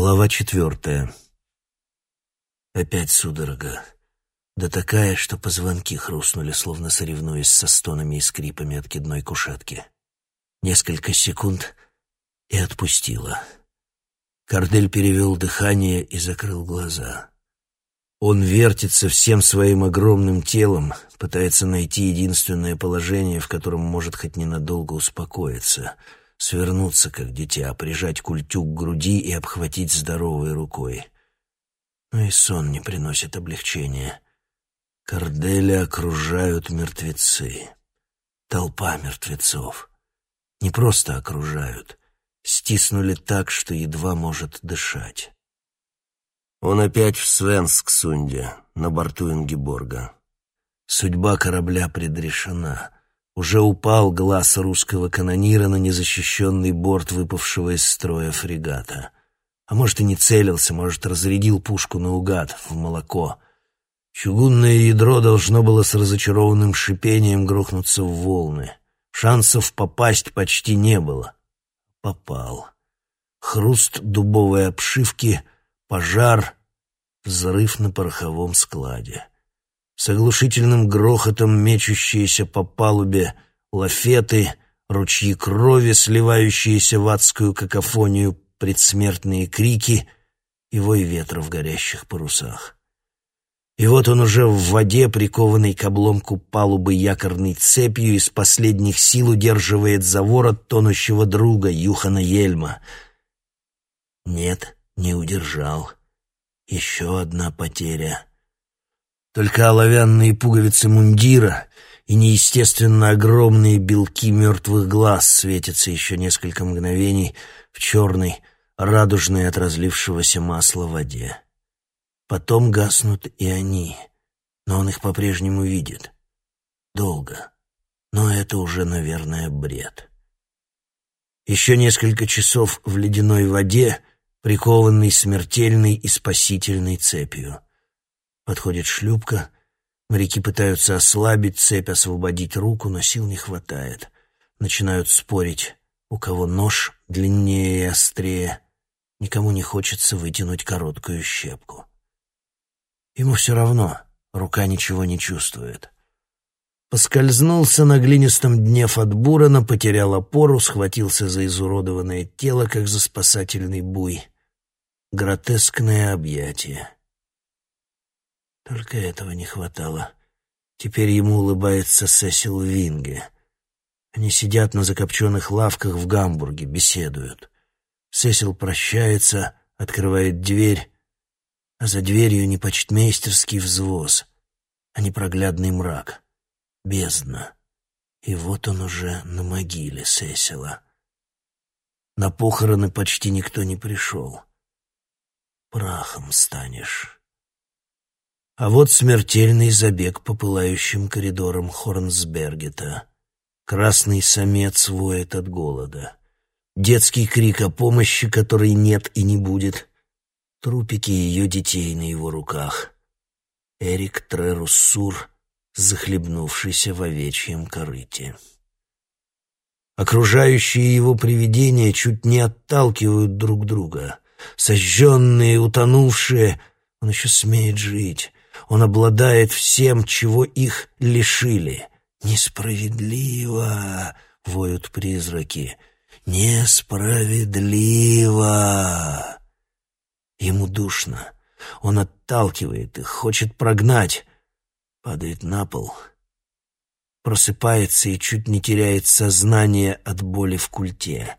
Глава четвертая. Опять судорога. Да такая, что позвонки хрустнули, словно соревнуясь со стонами и скрипами откидной кушетки. Несколько секунд и отпустила. Кордель перевел дыхание и закрыл глаза. Он вертится всем своим огромным телом, пытается найти единственное положение, в котором может хоть ненадолго успокоиться — свернуться, как дитя, прижать культю к груди и обхватить здоровой рукой. Но и сон не приносит облегчения. Корделя окружают мертвецы. Толпа мертвецов. Не просто окружают, стиснули так, что едва может дышать. Он опять в Свенсксунде, на борту Ингеборга. Судьба корабля предрешена — уже упал глаз русского канонира на незащищенный борт выпавшего из строя фрегата. А может, и не целился, может, разрядил пушку наугад, в молоко. Чугунное ядро должно было с разочарованным шипением грохнуться в волны. Шансов попасть почти не было. Попал. Хруст дубовой обшивки, пожар, взрыв на пороховом складе с оглушительным грохотом мечущиеся по палубе лафеты, ручьи крови, сливающиеся в адскую какофонию, предсмертные крики и вой ветра в горящих парусах. И вот он уже в воде, прикованный к обломку палубы якорной цепью, из последних сил удерживает за ворот тонущего друга Юхана Ельма. Нет, не удержал. Еще одна потеря. Только оловянные пуговицы мундира и неестественно огромные белки мертвых глаз светятся еще несколько мгновений в черной, радужной от разлившегося масла воде. Потом гаснут и они, но он их по-прежнему видит. Долго. Но это уже, наверное, бред. Еще несколько часов в ледяной воде, прикованный смертельной и спасительной цепью — Подходит шлюпка. Моряки пытаются ослабить цепь, освободить руку, но сил не хватает. Начинают спорить, у кого нож длиннее и острее. Никому не хочется вытянуть короткую щепку. Ему все равно, рука ничего не чувствует. Поскользнулся на глинистом дне Фатбурана, потерял опору, схватился за изуродованное тело, как за спасательный буй. Гротескное объятие. Только этого не хватало. Теперь ему улыбается Сесил Винге. Они сидят на закопченных лавках в Гамбурге, беседуют. Сесил прощается, открывает дверь, а за дверью не почтмейстерский взвоз, а непроглядный мрак, бездна. И вот он уже на могиле Сесила. На похороны почти никто не пришел. Прахом станешь. А вот смертельный забег по пылающим коридорам Хорнсбергета. Красный самец воет от голода. Детский крик о помощи, которой нет и не будет. Трупики ее детей на его руках. Эрик Треруссур, захлебнувшийся в овечьем корыте. Окружающие его привидения чуть не отталкивают друг друга. Сожженные, утонувшие, он еще смеет жить. Он обладает всем, чего их лишили. «Несправедливо!» — воют призраки. «Несправедливо!» Ему душно. Он отталкивает их, хочет прогнать. Падает на пол. Просыпается и чуть не теряет сознание от боли в культе.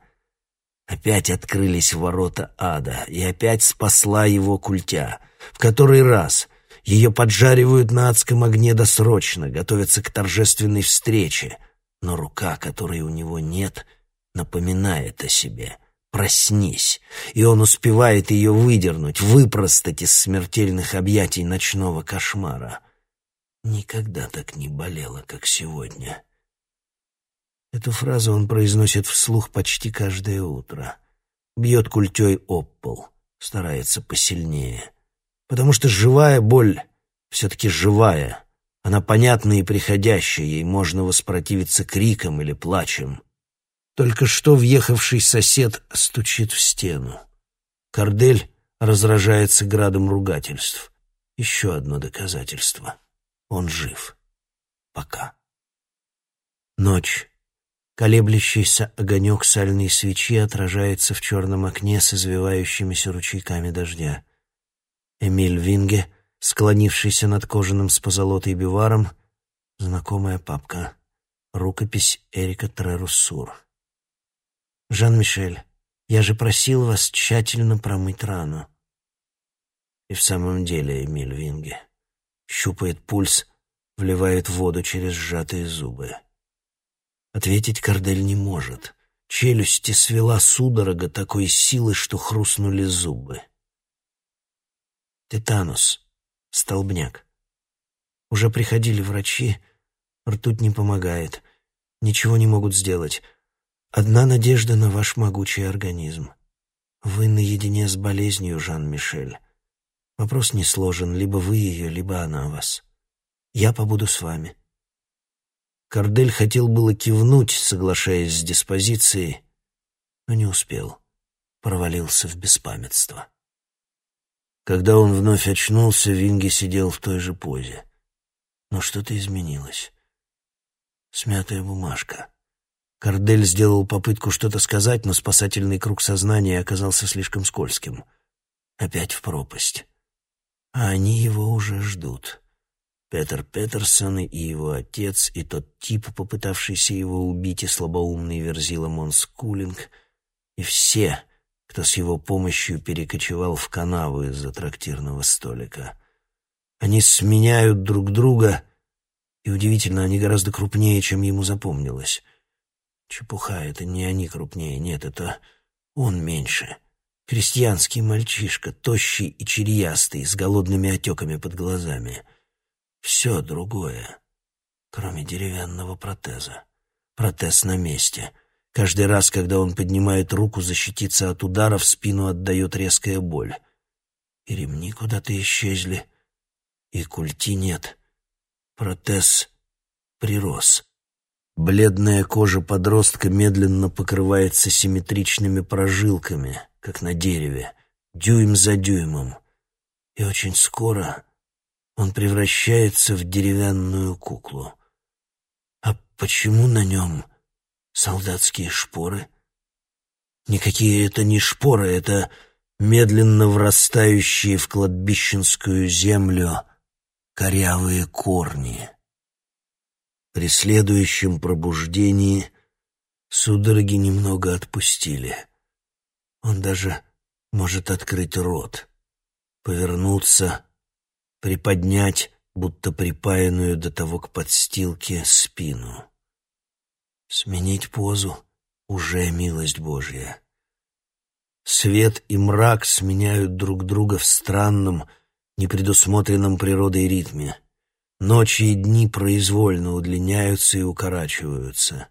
Опять открылись ворота ада, и опять спасла его культя. В который раз — ее поджаривают на адском огне досрочно, готовятся к торжественной встрече. Но рука, которой у него нет, напоминает о себе. «Проснись!» И он успевает ее выдернуть, выпростать из смертельных объятий ночного кошмара. Никогда так не болело, как сегодня. Эту фразу он произносит вслух почти каждое утро. Бьет культей об пол, старается посильнее — Потому что живая боль все-таки живая. Она понятна и приходящая, ей можно воспротивиться криком или плачем. Только что въехавший сосед стучит в стену. Кордель разражается градом ругательств. Еще одно доказательство. Он жив. Пока. Ночь. Колеблющийся огонек сальной свечи отражается в черном окне с извивающимися ручейками дождя. Эмиль Винге, склонившийся над кожаным с позолотой биваром, знакомая папка. Рукопись Эрика Треруссур. «Жан-Мишель, я же просил вас тщательно промыть рану». И в самом деле Эмиль Винге щупает пульс, вливает воду через сжатые зубы. Ответить Кардель не может. Челюсти свела судорога такой силы, что хрустнули зубы. Тетанус. Столбняк. Уже приходили врачи. Ртуть не помогает. Ничего не могут сделать. Одна надежда на ваш могучий организм. Вы наедине с болезнью, Жан-Мишель. Вопрос не сложен. Либо вы ее, либо она вас. Я побуду с вами. Кардель хотел было кивнуть, соглашаясь с диспозицией, но не успел. Провалился в беспамятство. Когда он вновь очнулся, Винги сидел в той же позе. Но что-то изменилось. Смятая бумажка. Кардель сделал попытку что-то сказать, но спасательный круг сознания оказался слишком скользким. Опять в пропасть. А они его уже ждут. Петер Петерсон и его отец, и тот тип, попытавшийся его убить, и слабоумный верзила Монскулинг, и все, кто с его помощью перекочевал в канаву из-за трактирного столика. Они сменяют друг друга, и удивительно, они гораздо крупнее, чем ему запомнилось. Чепуха, это не они крупнее, нет, это он меньше. Крестьянский мальчишка, тощий и черьястый, с голодными отеками под глазами — все другое, кроме деревянного протеза. Протез на месте. Каждый раз, когда он поднимает руку защититься от удара, в спину отдает резкая боль. И ремни куда-то исчезли, и культи нет. Протез прирос. Бледная кожа подростка медленно покрывается симметричными прожилками, как на дереве, дюйм за дюймом. И очень скоро он превращается в деревянную куклу. А почему на нем солдатские шпоры? Никакие это не шпоры, это медленно врастающие в кладбищенскую землю корявые корни. При следующем пробуждении судороги немного отпустили. Он даже может открыть рот, повернуться приподнять, будто припаянную до того к подстилке, спину. Сменить позу — уже милость Божья. Свет и мрак сменяют друг друга в странном, непредусмотренном природой ритме. Ночи и дни произвольно удлиняются и укорачиваются.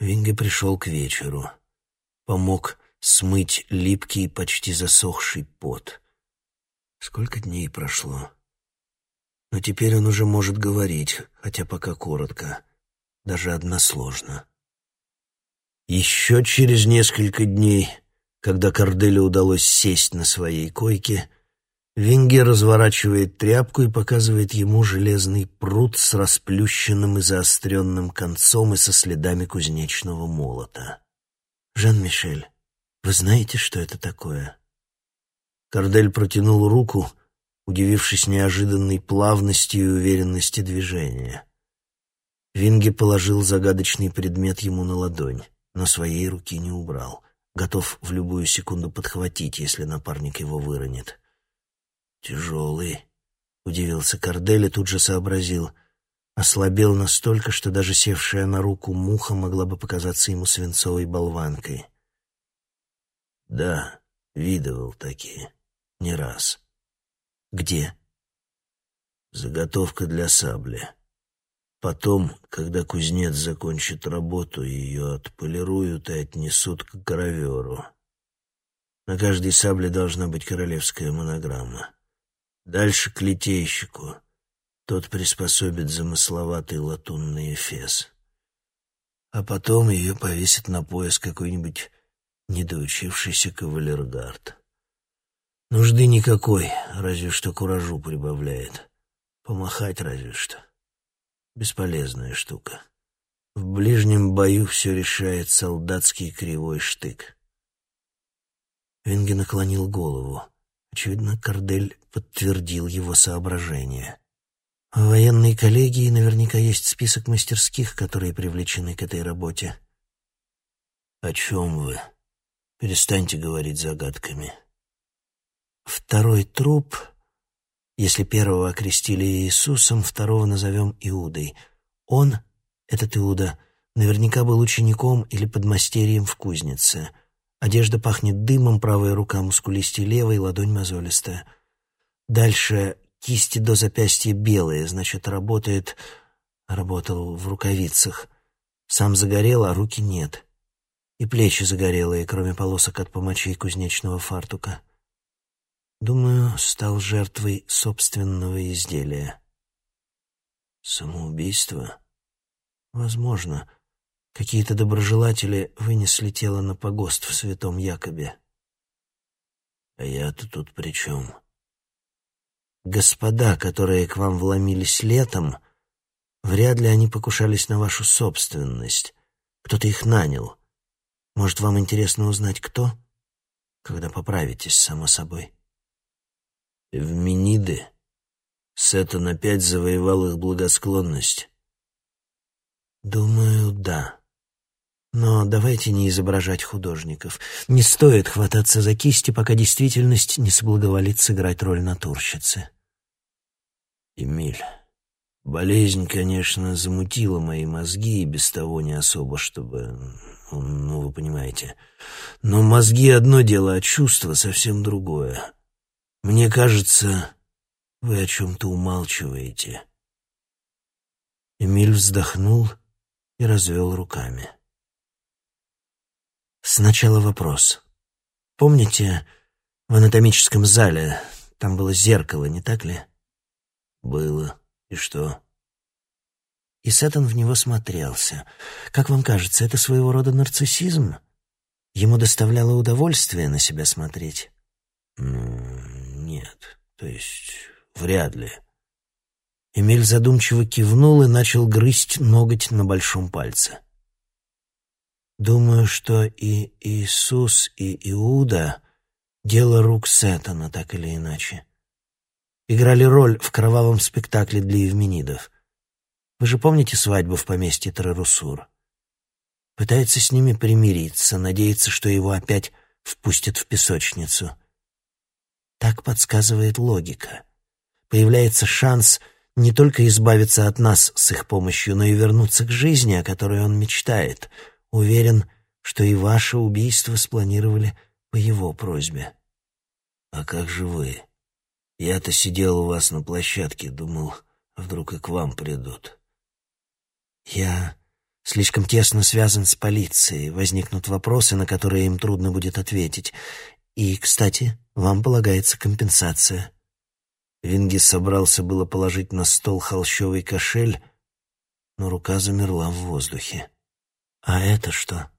Винге пришел к вечеру. Помог смыть липкий, почти засохший пот. Сколько дней прошло. Но теперь он уже может говорить, хотя пока коротко, даже односложно. Еще через несколько дней, когда Корделю удалось сесть на своей койке, Винге разворачивает тряпку и показывает ему железный пруд с расплющенным и заостренным концом и со следами кузнечного молота. «Жан-Мишель, вы знаете, что это такое?» Кардель протянул руку, удивившись неожиданной плавности и уверенности движения. Винги положил загадочный предмет ему на ладонь, но своей руки не убрал, готов в любую секунду подхватить, если напарник его выронит. «Тяжелый», — удивился Кардель и тут же сообразил. Ослабел настолько, что даже севшая на руку муха могла бы показаться ему свинцовой болванкой. «Да, видывал такие» не раз. Где? Заготовка для сабли. Потом, когда кузнец закончит работу, ее отполируют и отнесут к граверу. На каждой сабле должна быть королевская монограмма. Дальше к литейщику. Тот приспособит замысловатый латунный эфес. А потом ее повесит на пояс какой-нибудь недоучившийся кавалергард. Нужды никакой, разве что куражу прибавляет. Помахать разве что. Бесполезная штука. В ближнем бою все решает солдатский кривой штык. Венге наклонил голову. Очевидно, Кордель подтвердил его соображение. В военной коллегии наверняка есть список мастерских, которые привлечены к этой работе. «О чем вы? Перестаньте говорить загадками». Второй труп, если первого окрестили Иисусом, второго назовем Иудой. Он, этот Иуда, наверняка был учеником или подмастерьем в кузнице. Одежда пахнет дымом, правая рука мускулистей левой, ладонь мозолистая. Дальше кисти до запястья белые, значит, работает... Работал в рукавицах. Сам загорел, а руки нет. И плечи загорелые, кроме полосок от помочей кузнечного фартука. Думаю, стал жертвой собственного изделия. Самоубийство? Возможно. Какие-то доброжелатели вынесли тело на погост в святом Якобе. А я-то тут при чем? Господа, которые к вам вломились летом, вряд ли они покушались на вашу собственность. Кто-то их нанял. Может, вам интересно узнать, кто? Когда поправитесь, само собой. В Мениды Сетон опять завоевал их благосклонность. Думаю, да. Но давайте не изображать художников. Не стоит хвататься за кисти, пока действительность не соблаговолит сыграть роль натурщицы. Эмиль, болезнь, конечно, замутила мои мозги, и без того не особо, чтобы... Ну, вы понимаете. Но мозги — одно дело, а чувство — совсем другое. Мне кажется, вы о чем-то умалчиваете. Эмиль вздохнул и развел руками. Сначала вопрос. Помните, в анатомическом зале там было зеркало, не так ли? Было. И что? И Сеттон в него смотрелся. Как вам кажется, это своего рода нарциссизм? Ему доставляло удовольствие на себя смотреть? Ну, то есть вряд ли. Эмиль задумчиво кивнул и начал грызть ноготь на большом пальце. Думаю, что и Иисус, и Иуда — дело рук Сетана, так или иначе. Играли роль в кровавом спектакле для евменидов. Вы же помните свадьбу в поместье Трарусур? Пытается с ними примириться, надеется, что его опять впустят в песочницу — так подсказывает логика. Появляется шанс не только избавиться от нас с их помощью, но и вернуться к жизни, о которой он мечтает. Уверен, что и ваше убийство спланировали по его просьбе. А как же вы? Я-то сидел у вас на площадке, думал, вдруг и к вам придут. Я слишком тесно связан с полицией, возникнут вопросы, на которые им трудно будет ответить. И, кстати, вам полагается компенсация». Винги собрался было положить на стол холщовый кошель, но рука замерла в воздухе. «А это что?»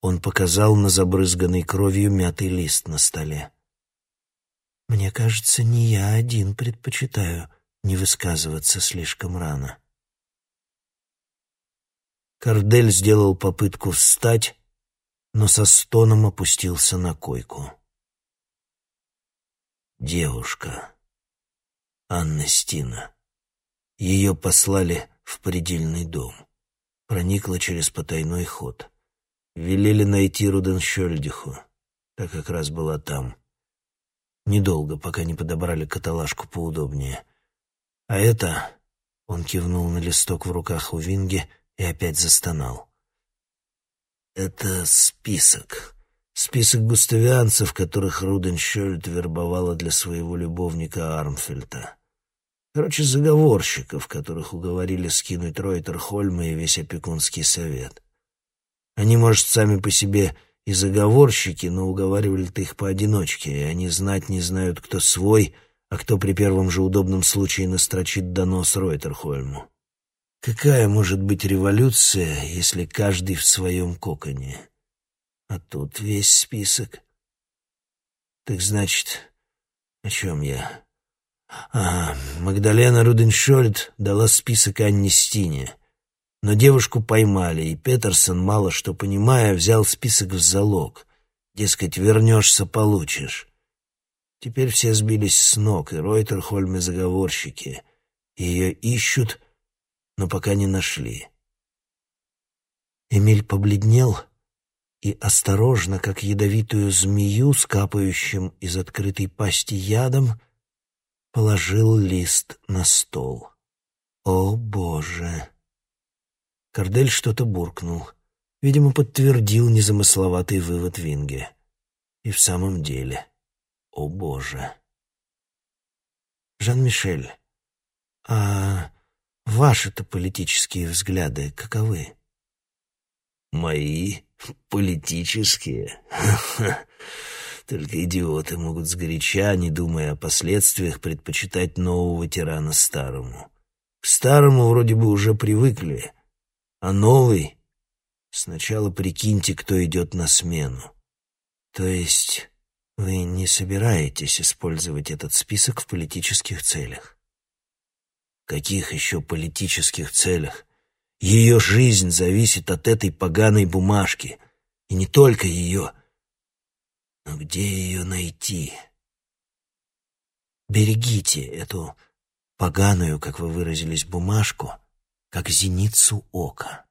Он показал на забрызганный кровью мятый лист на столе. «Мне кажется, не я один предпочитаю не высказываться слишком рано». Кардель сделал попытку встать, но со стоном опустился на койку. Девушка. Анна Стина. Ее послали в предельный дом. Проникла через потайной ход. Велели найти Руденшельдиху. Так как раз была там. Недолго, пока не подобрали каталажку поудобнее. А это... Он кивнул на листок в руках у Винги и опять застонал. «Это список. Список густавианцев, которых Руденшельд вербовала для своего любовника Армфельта. Короче, заговорщиков, которых уговорили скинуть Ройтерхольма и весь опекунский совет. Они, может, сами по себе и заговорщики, но уговаривали-то их поодиночке, и они знать не знают, кто свой, а кто при первом же удобном случае настрочит донос Ройтерхольму. Какая может быть революция, если каждый в своем коконе? А тут весь список. Так значит, о чем я? А, Магдалена Руденшольд дала список Анне Стине. Но девушку поймали, и Петерсон, мало что понимая, взял список в залог. Дескать, вернешься — получишь. Теперь все сбились с ног, и Ройтер, Хольм и заговорщики. Ее ищут, но пока не нашли. Эмиль побледнел и осторожно, как ядовитую змею с из открытой пасти ядом, положил лист на стол. «О, Боже!» Кордель что-то буркнул. Видимо, подтвердил незамысловатый вывод Винге. И в самом деле, о боже. Жан-Мишель, а ваши-то политические взгляды каковы? Мои политические? Только идиоты могут сгоряча, не думая о последствиях, предпочитать нового тирана старому. К старому вроде бы уже привыкли, а новый... Сначала прикиньте, кто идет на смену. То есть вы не собираетесь использовать этот список в политических целях? Каких еще политических целях? Ее жизнь зависит от этой поганой бумажки. И не только ее. Но где ее найти? Берегите эту поганую, как вы выразились, бумажку, как зеницу ока.